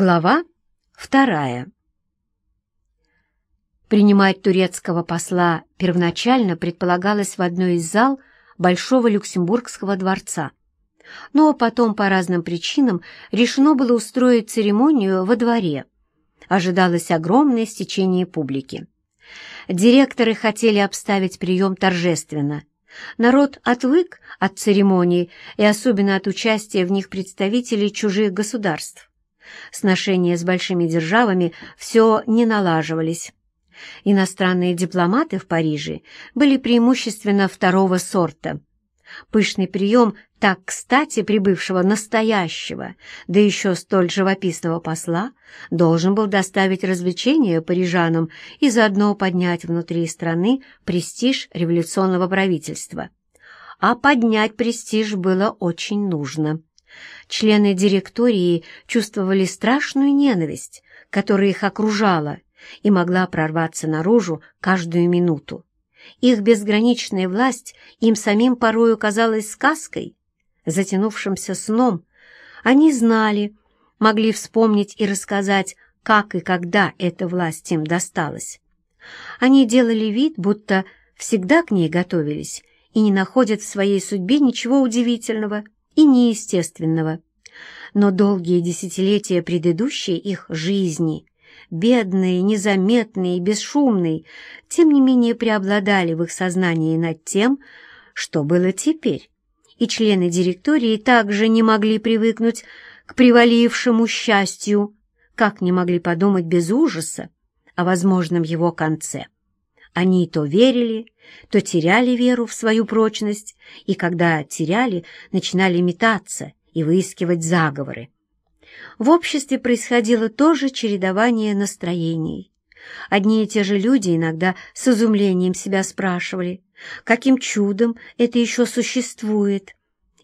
Глава вторая. Принимать турецкого посла первоначально предполагалось в одной из зал Большого Люксембургского дворца, но потом по разным причинам решено было устроить церемонию во дворе. Ожидалось огромное стечение публики. Директоры хотели обставить прием торжественно. Народ отвык от церемоний и особенно от участия в них представителей чужих государств. Сношения с большими державами все не налаживались. Иностранные дипломаты в Париже были преимущественно второго сорта. Пышный прием так кстати прибывшего настоящего, да еще столь живописного посла, должен был доставить развлечения парижанам и заодно поднять внутри страны престиж революционного правительства. А поднять престиж было очень нужно. Члены директории чувствовали страшную ненависть, которая их окружала и могла прорваться наружу каждую минуту. Их безграничная власть им самим порою казалась сказкой, затянувшимся сном. Они знали, могли вспомнить и рассказать, как и когда эта власть им досталась. Они делали вид, будто всегда к ней готовились и не находят в своей судьбе ничего удивительного – и неестественного. Но долгие десятилетия предыдущей их жизни, бедные, незаметные, бесшумные, тем не менее преобладали в их сознании над тем, что было теперь, и члены директории также не могли привыкнуть к привалившему счастью, как не могли подумать без ужаса о возможном его конце. Они то верили, то теряли веру в свою прочность, и когда теряли, начинали метаться и выискивать заговоры. В обществе происходило тоже чередование настроений. Одни и те же люди иногда с изумлением себя спрашивали, каким чудом это еще существует.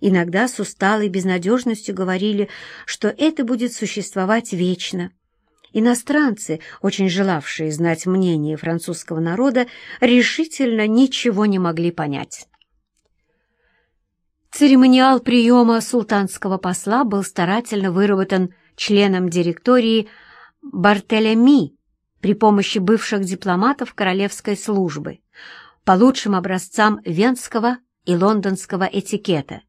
Иногда с усталой безнадежностью говорили, что это будет существовать вечно. Иностранцы, очень желавшие знать мнение французского народа, решительно ничего не могли понять. Церемониал приема султанского посла был старательно выработан членом директории Бартелеми при помощи бывших дипломатов королевской службы по лучшим образцам венского и лондонского этикета,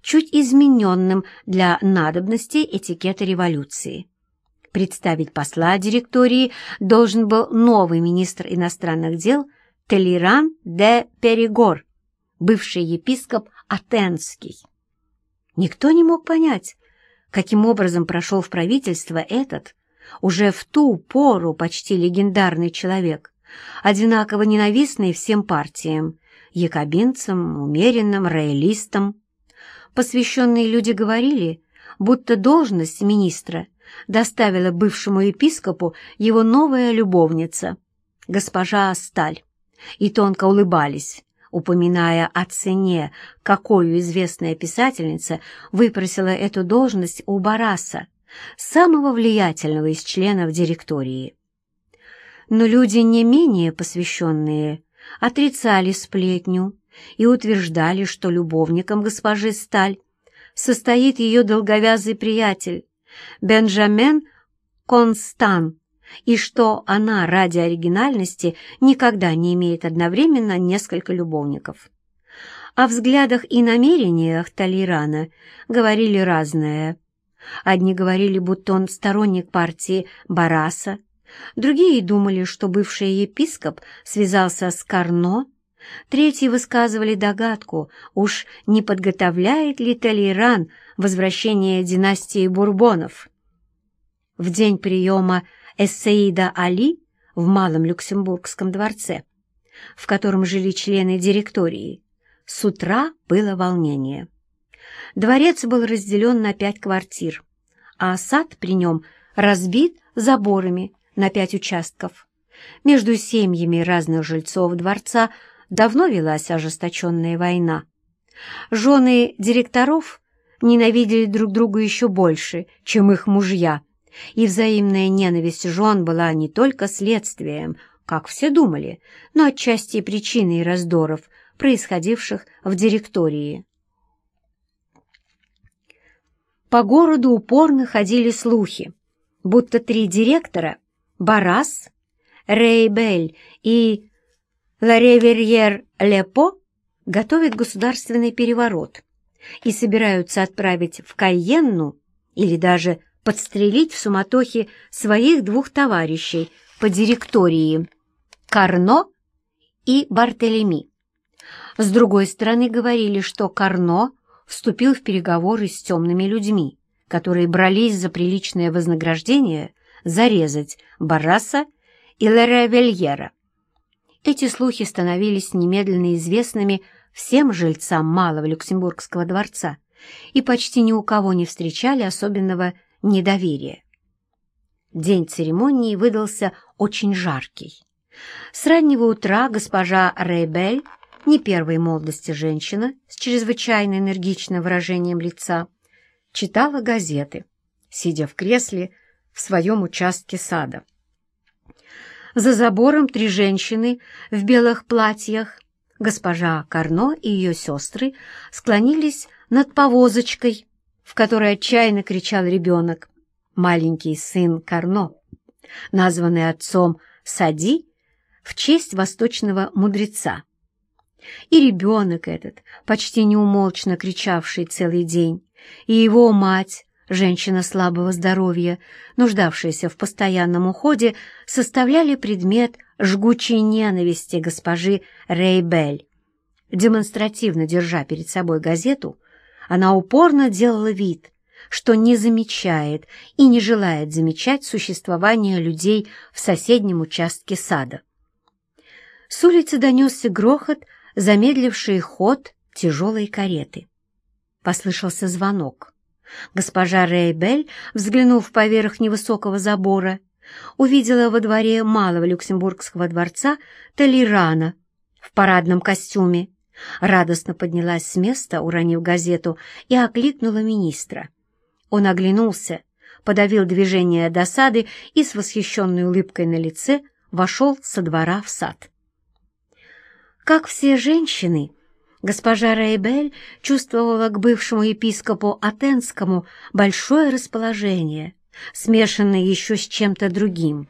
чуть измененным для надобностей этикета революции. Представить посла директории должен был новый министр иностранных дел Телиран де Перегор, бывший епископ Атенский. Никто не мог понять, каким образом прошел в правительство этот, уже в ту пору почти легендарный человек, одинаково ненавистный всем партиям, якобинцам, умеренным, роялистам. Посвященные люди говорили, будто должность министра – доставила бывшему епископу его новая любовница, госпожа Сталь, и тонко улыбались, упоминая о цене, какую известная писательница выпросила эту должность у Бараса, самого влиятельного из членов директории. Но люди не менее посвященные отрицали сплетню и утверждали, что любовником госпожи Сталь состоит ее долговязый приятель, Бенджамен Констан, и что она ради оригинальности никогда не имеет одновременно несколько любовников. О взглядах и намерениях Талирана говорили разное. Одни говорили, будто он сторонник партии Бараса, другие думали, что бывший епископ связался с Карно, третьи высказывали догадку, уж не подготовляет ли Талиран возвращение династии Бурбонов. В день приема Эссеида Али в Малом Люксембургском дворце, в котором жили члены директории, с утра было волнение. Дворец был разделен на пять квартир, а сад при нем разбит заборами на пять участков. Между семьями разных жильцов дворца давно велась ожесточенная война. Жены директоров ненавидели друг друга еще больше, чем их мужья, и взаимная ненависть жен была не только следствием, как все думали, но отчасти причиной раздоров, происходивших в директории. По городу упорно ходили слухи, будто три директора — Барас, Рейбель и Лареверьер-Лепо — готовят государственный переворот и собираются отправить в Кайенну или даже подстрелить в суматохе своих двух товарищей по директории — Карно и Бартелеми. С другой стороны, говорили, что Карно вступил в переговоры с темными людьми, которые брались за приличное вознаграждение зарезать Бараса и Леревельера. Эти слухи становились немедленно известными всем жильцам Малого Люксембургского дворца и почти ни у кого не встречали особенного недоверия. День церемонии выдался очень жаркий. С раннего утра госпожа Рейбель, не первой молодости женщина, с чрезвычайно энергичным выражением лица, читала газеты, сидя в кресле в своем участке сада. За забором три женщины в белых платьях, госпожа Карно и ее сестры, склонились над повозочкой, в которой отчаянно кричал ребенок, маленький сын Карно, названный отцом Сади в честь восточного мудреца. И ребенок этот, почти неумолчно кричавший целый день, и его мать, женщина слабого здоровья, нуждавшаяся в постоянном уходе, составляли предмет жгучей ненависти госпожи Рейбель. Демонстративно держа перед собой газету, она упорно делала вид, что не замечает и не желает замечать существование людей в соседнем участке сада. С улицы донесся грохот, замедливший ход тяжелой кареты. Послышался звонок. Госпожа Рейбель, взглянув поверх невысокого забора, увидела во дворе малого люксембургского дворца Толерана в парадном костюме радостно поднялась с места, уронив газету, и окликнула министра. Он оглянулся, подавил движение досады и с восхищенной улыбкой на лице вошел со двора в сад. Как все женщины, госпожа Рейбель чувствовала к бывшему епископу Атенскому большое расположение, смешанное еще с чем-то другим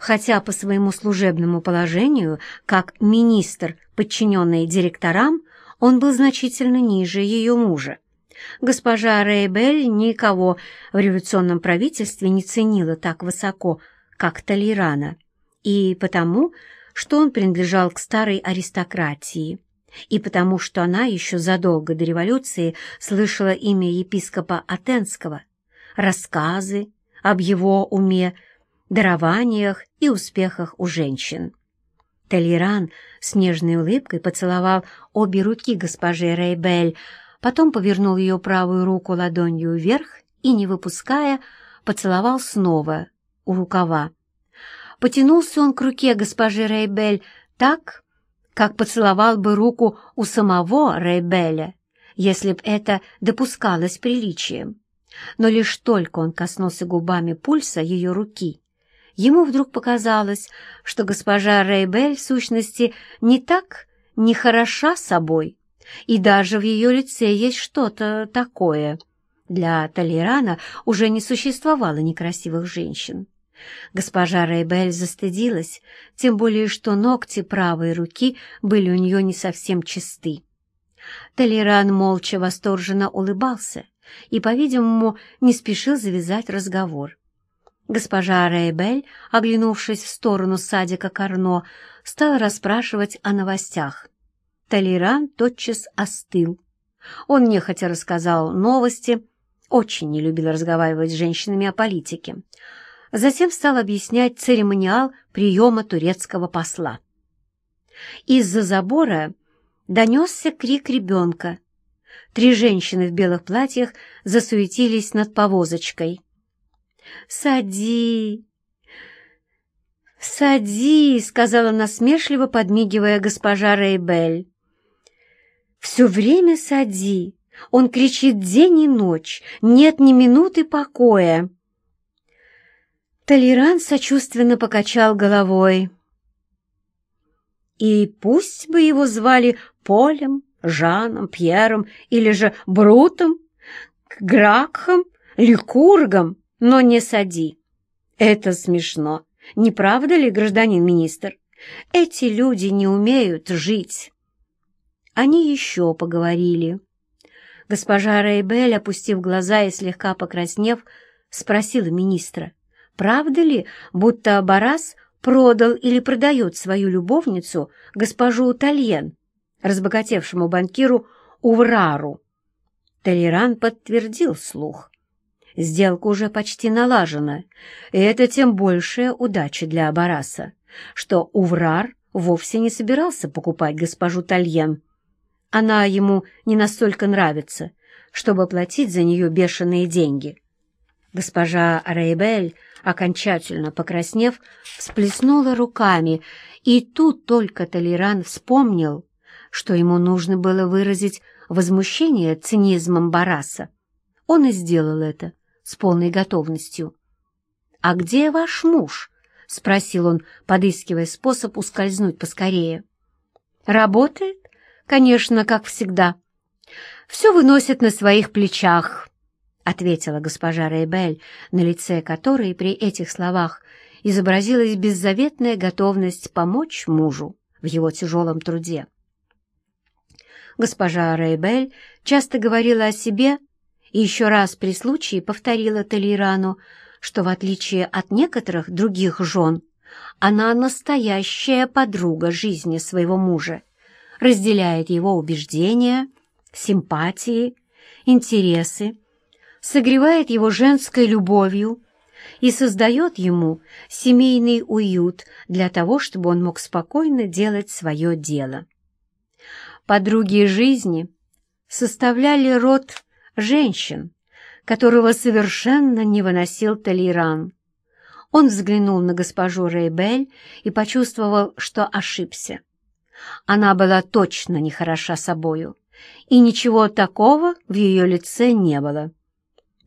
хотя по своему служебному положению, как министр, подчиненный директорам, он был значительно ниже ее мужа. Госпожа Рейбель никого в революционном правительстве не ценила так высоко, как Толерана, и потому, что он принадлежал к старой аристократии, и потому, что она еще задолго до революции слышала имя епископа Атенского, рассказы об его уме, дарованиях и успехах у женщин. Толеран с нежной улыбкой поцеловал обе руки госпожи Рейбель, потом повернул ее правую руку ладонью вверх и, не выпуская, поцеловал снова у рукава. Потянулся он к руке госпожи Рейбель так, как поцеловал бы руку у самого Рейбеля, если б это допускалось приличием. Но лишь только он коснулся губами пульса ее руки, Ему вдруг показалось, что госпожа Рейбель в сущности не так не хороша собой, и даже в ее лице есть что-то такое. Для Толерана уже не существовало некрасивых женщин. Госпожа Рейбель застыдилась, тем более что ногти правой руки были у нее не совсем чисты. Толеран молча восторженно улыбался и, по-видимому, не спешил завязать разговор. Госпожа Рейбель, оглянувшись в сторону садика Карно, стала расспрашивать о новостях. Толеран тотчас остыл. Он нехотя рассказал новости, очень не любил разговаривать с женщинами о политике. Затем стал объяснять церемониал приема турецкого посла. Из-за забора донесся крик ребенка. Три женщины в белых платьях засуетились над повозочкой. «Сади!» «Сади!» — сказала насмешливо, подмигивая госпожа Рейбель. «Все время сади!» Он кричит день и ночь, нет ни минуты покоя. Толеран сочувственно покачал головой. И пусть бы его звали Полем, Жаном, Пьером или же Брутом, Гракхом, Ликургом, но не сади. Это смешно. Не правда ли, гражданин министр? Эти люди не умеют жить. Они еще поговорили. Госпожа Рейбель, опустив глаза и слегка покраснев, спросила министра, правда ли, будто Барас продал или продает свою любовницу, госпожу Тальен, разбогатевшему банкиру Уврару. Толеран подтвердил слух. Сделка уже почти налажена, и это тем большая удача для Абараса, что Уврар вовсе не собирался покупать госпожу Тальен. Она ему не настолько нравится, чтобы платить за нее бешеные деньги. Госпожа Рейбель, окончательно покраснев, всплеснула руками, и тут только Толеран вспомнил, что ему нужно было выразить возмущение цинизмом Бараса. Он и сделал это с полной готовностью. «А где ваш муж?» — спросил он, подыскивая способ ускользнуть поскорее. «Работает, конечно, как всегда. Все выносит на своих плечах», — ответила госпожа Рейбель, на лице которой при этих словах изобразилась беззаветная готовность помочь мужу в его тяжелом труде. Госпожа Рейбель часто говорила о себе и еще раз при случае повторила Толерану, что в отличие от некоторых других жен, она настоящая подруга жизни своего мужа, разделяет его убеждения, симпатии, интересы, согревает его женской любовью и создает ему семейный уют для того, чтобы он мог спокойно делать свое дело. Подруги жизни составляли род женщин, которого совершенно не выносил Толеран. Он взглянул на госпожу Рейбель и почувствовал, что ошибся. Она была точно не хороша собою, и ничего такого в ее лице не было.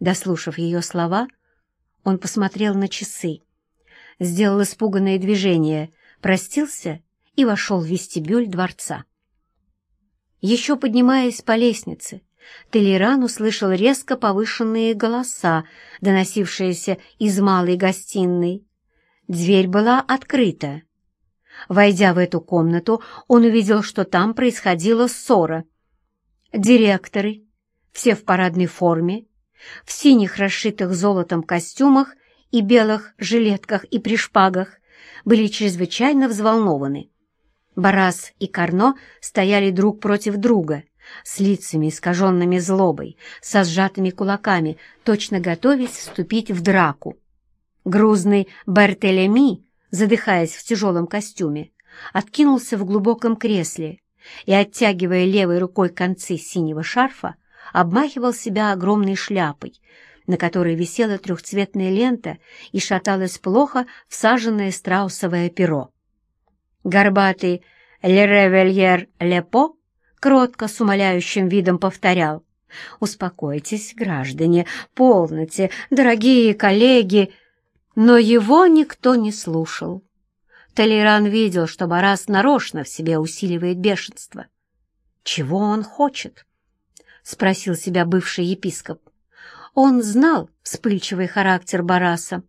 Дослушав ее слова, он посмотрел на часы, сделал испуганное движение, простился и вошел в вестибюль дворца. Еще поднимаясь по лестнице, Толеран услышал резко повышенные голоса, доносившиеся из малой гостиной. Дверь была открыта. Войдя в эту комнату, он увидел, что там происходила ссора. Директоры, все в парадной форме, в синих расшитых золотом костюмах и белых жилетках и пришпагах, были чрезвычайно взволнованы. Барас и Карно стояли друг против друга, с лицами искаженными злобой, со сжатыми кулаками, точно готовясь вступить в драку. Грузный Бертелеми, задыхаясь в тяжелом костюме, откинулся в глубоком кресле и, оттягивая левой рукой концы синего шарфа, обмахивал себя огромной шляпой, на которой висела трехцветная лента и шаталось плохо всаженное страусовое перо. Горбатый Леревельер Лепо кротко с умоляющим видом повторял. «Успокойтесь, граждане, полноте, дорогие коллеги!» Но его никто не слушал. Толеран видел, что Барас нарочно в себе усиливает бешенство. «Чего он хочет?» — спросил себя бывший епископ. Он знал вспыльчивый характер Бараса,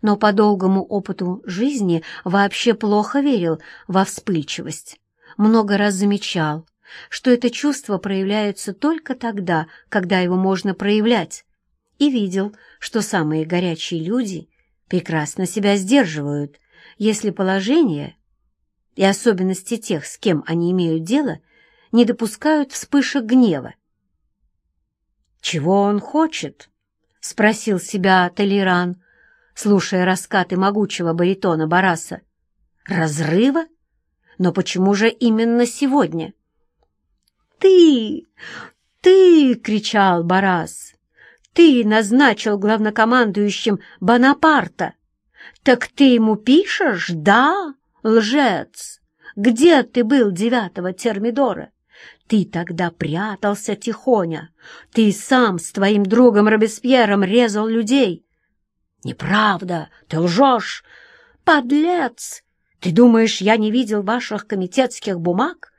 но по долгому опыту жизни вообще плохо верил во вспыльчивость. Много раз замечал, что это чувство проявляется только тогда, когда его можно проявлять, и видел, что самые горячие люди прекрасно себя сдерживают, если положение и особенности тех, с кем они имеют дело, не допускают вспышек гнева. «Чего он хочет?» — спросил себя Толеран, слушая раскаты могучего баритона Бараса. «Разрыва? Но почему же именно сегодня?» «Ты! Ты!» — кричал Барас. «Ты назначил главнокомандующим Бонапарта! Так ты ему пишешь, да, лжец? Где ты был девятого термидора? Ты тогда прятался тихоня. Ты сам с твоим другом Робеспьером резал людей. Неправда, ты лжешь. Подлец! Ты думаешь, я не видел ваших комитетских бумаг?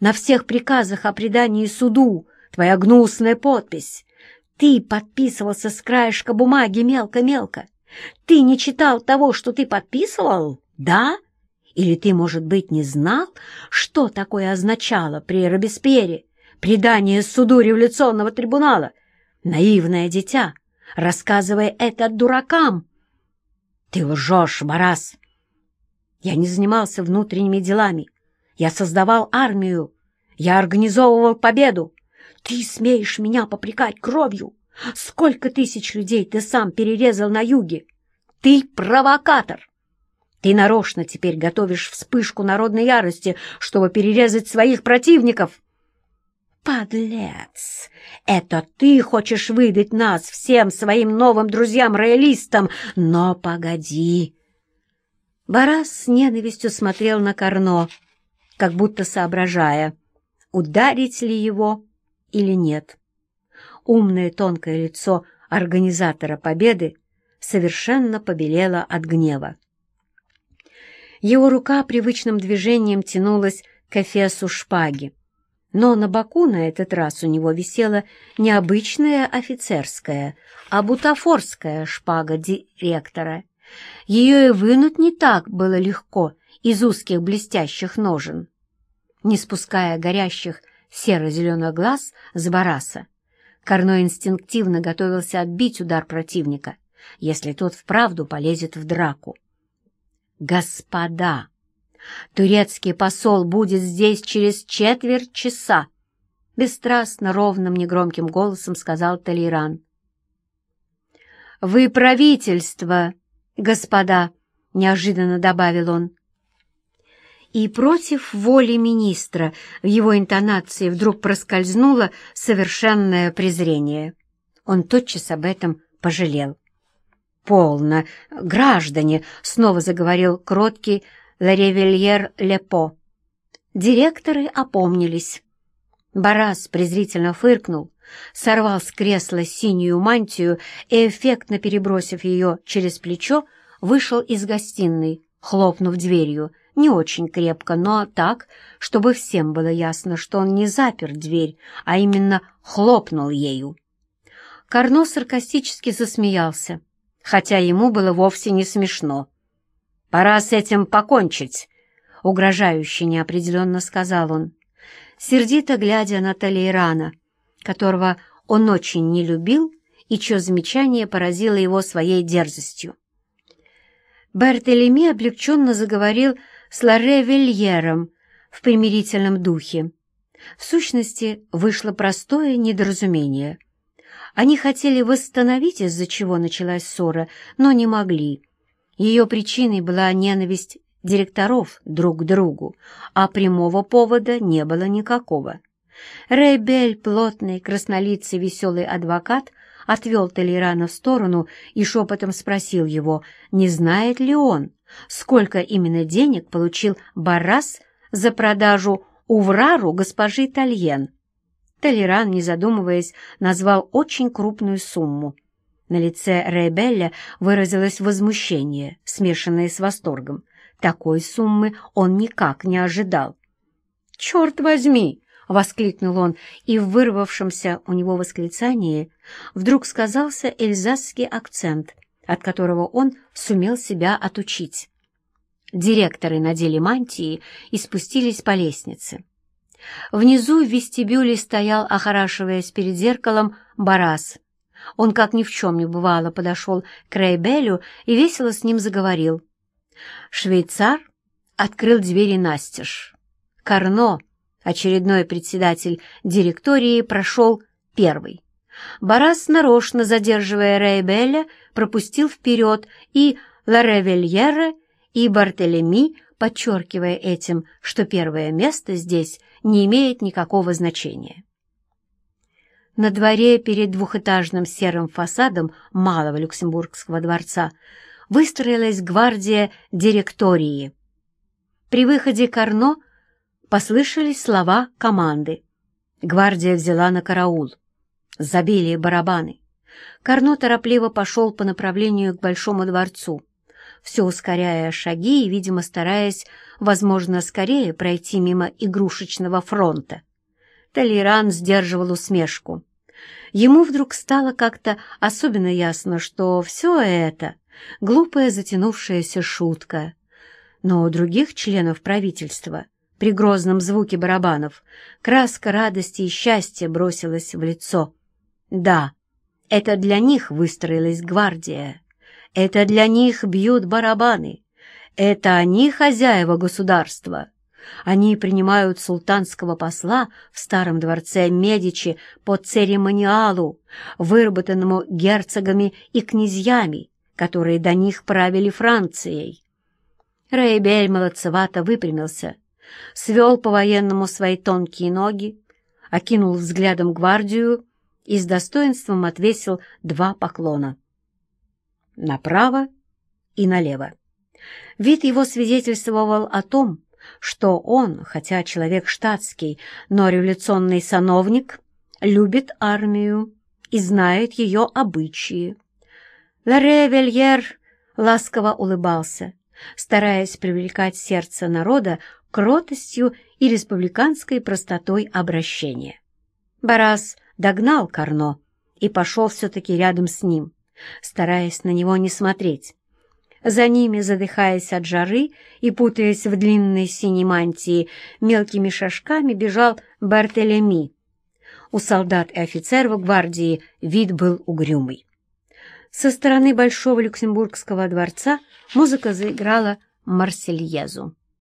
На всех приказах о предании суду твоя гнусная подпись. Ты подписывался с краешка бумаги мелко-мелко. Ты не читал того, что ты подписывал? Да? Или ты, может быть, не знал, что такое означало при Робеспьере предание суду революционного трибунала? Наивное дитя, рассказывая это дуракам. Ты лжешь, Барас. Я не занимался внутренними делами. Я создавал армию. Я организовывал победу. Ты смеешь меня попрекать кровью? Сколько тысяч людей ты сам перерезал на юге? Ты провокатор. Ты нарочно теперь готовишь вспышку народной ярости, чтобы перерезать своих противников. Подлец! Это ты хочешь выдать нас всем своим новым друзьям-роялистам, но погоди! Барас с ненавистью смотрел на Карно, как будто соображая, ударить ли его или нет. Умное тонкое лицо организатора победы совершенно побелело от гнева. Его рука привычным движением тянулась к эфесу шпаги, но на боку на этот раз у него висела не обычная офицерская, а бутафорская шпага директора. Ее и вынуть не так было легко из узких блестящих ножен. Не спуская горящих серо-зеленых глаз с бараса, Корной инстинктивно готовился отбить удар противника, если тот вправду полезет в драку. «Господа, турецкий посол будет здесь через четверть часа!» Бесстрастно, ровным, негромким голосом сказал Толеран. «Вы правительство, господа!» — неожиданно добавил он. И против воли министра в его интонации вдруг проскользнуло совершенное презрение. Он тотчас об этом пожалел. «Полно! Граждане!» — снова заговорил кроткий Ларевельер Лепо. Директоры опомнились. Барас презрительно фыркнул, сорвал с кресла синюю мантию и, эффектно перебросив ее через плечо, вышел из гостиной, хлопнув дверью, не очень крепко, но так, чтобы всем было ясно, что он не запер дверь, а именно хлопнул ею. Карно саркастически засмеялся, хотя ему было вовсе не смешно. «Пора с этим покончить», — угрожающе неопределенно сказал он, сердито глядя на Талейрана, которого он очень не любил и чье замечание поразило его своей дерзостью. Бертелеми облегченно заговорил с Лоре Вильером в примирительном духе. В сущности, вышло простое недоразумение. Они хотели восстановить, из-за чего началась ссора, но не могли. Ее причиной была ненависть директоров друг к другу, а прямого повода не было никакого. Рейбель, плотный, краснолицый, веселый адвокат, отвел Толерана в сторону и шепотом спросил его, не знает ли он, сколько именно денег получил Баррас за продажу Уврару госпожи Тальен. Толеран, не задумываясь, назвал очень крупную сумму. На лице Рейбелля выразилось возмущение, смешанное с восторгом. Такой суммы он никак не ожидал. «Черт возьми!» — воскликнул он, и в вырвавшемся у него восклицании вдруг сказался эльзасский акцент, от которого он сумел себя отучить. Директоры надели мантии и спустились по лестнице. Внизу в вестибюле стоял, охорашиваясь перед зеркалом, Барас. Он, как ни в чем не бывало, подошел к Рейбелю и весело с ним заговорил. Швейцар открыл двери настежь. Карно, очередной председатель директории, прошел первый. Барас, нарочно задерживая Рейбеля, пропустил вперед и Ларевельера, и Бартелеми, подчеркивая этим, что первое место здесь не имеет никакого значения. На дворе перед двухэтажным серым фасадом малого Люксембургского дворца выстроилась гвардия директории. При выходе Карно послышались слова команды. Гвардия взяла на караул. Забили барабаны. Карно торопливо пошел по направлению к Большому дворцу, все ускоряя шаги и, видимо, стараясь, возможно, скорее пройти мимо игрушечного фронта. Толеран сдерживал усмешку. Ему вдруг стало как-то особенно ясно, что все это глупая затянувшаяся шутка. Но у других членов правительства при грозном звуке барабанов краска радости и счастья бросилась в лицо. Да, это для них выстроилась гвардия. Это для них бьют барабаны. Это они хозяева государства. Они принимают султанского посла в старом дворце Медичи по церемониалу, выработанному герцогами и князьями, которые до них правили Францией. Рейбель молодцевато выпрямился, свел по-военному свои тонкие ноги, окинул взглядом гвардию и с достоинством отвесил два поклона. Направо и налево. Вид его свидетельствовал о том, что он, хотя человек штатский, но революционный сановник, любит армию и знает ее обычаи. Ларе Вельер ласково улыбался, стараясь привлекать сердце народа кротостью и республиканской простотой обращения. Барас догнал Карно и пошел все-таки рядом с ним, стараясь на него не смотреть. За ними, задыхаясь от жары и путаясь в длинной синей мантии, мелкими шажками бежал Бартелеми. У солдат и офицеров гвардии вид был угрюмый. Со стороны Большого Люксембургского дворца музыка заиграла Марсельезу.